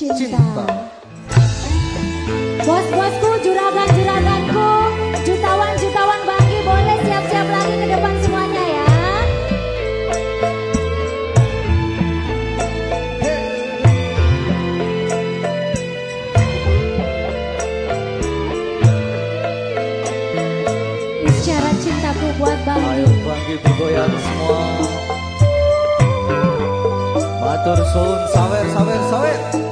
cinta. cinta. Bos-bosku, juragan-juraganku, jutawan-jutawan bangki boleh siap-siap lagi ke depan semuanya ya. Isyarat cintaku buat Bangki. Ayo Bangki bergoyang semua. Matur sun sawer sawer sawer.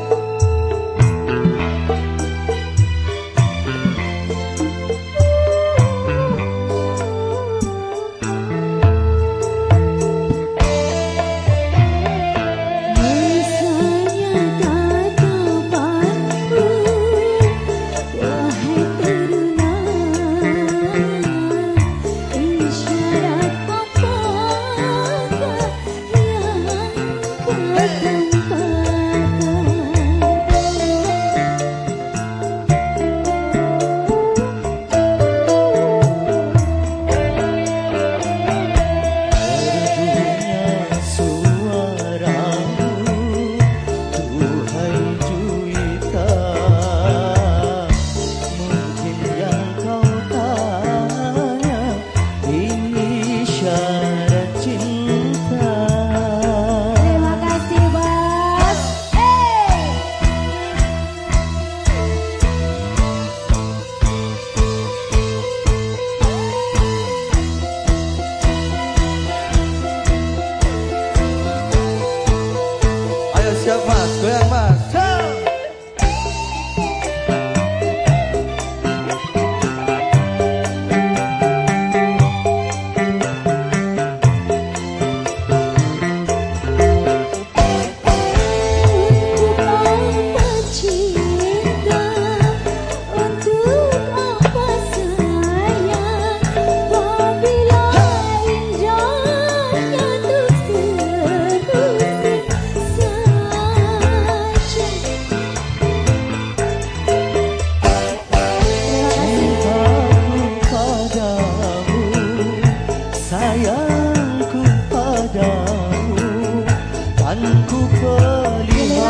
美丽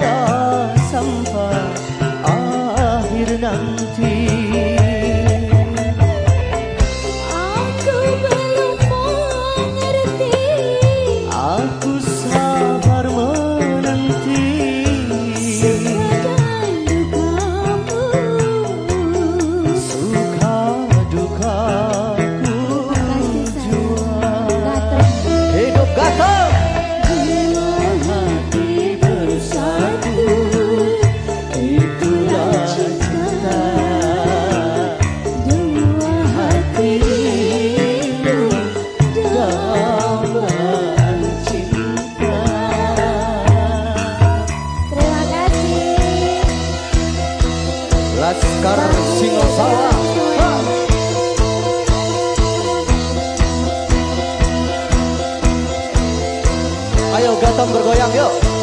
的。Gatom bergoyang yuk.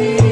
You.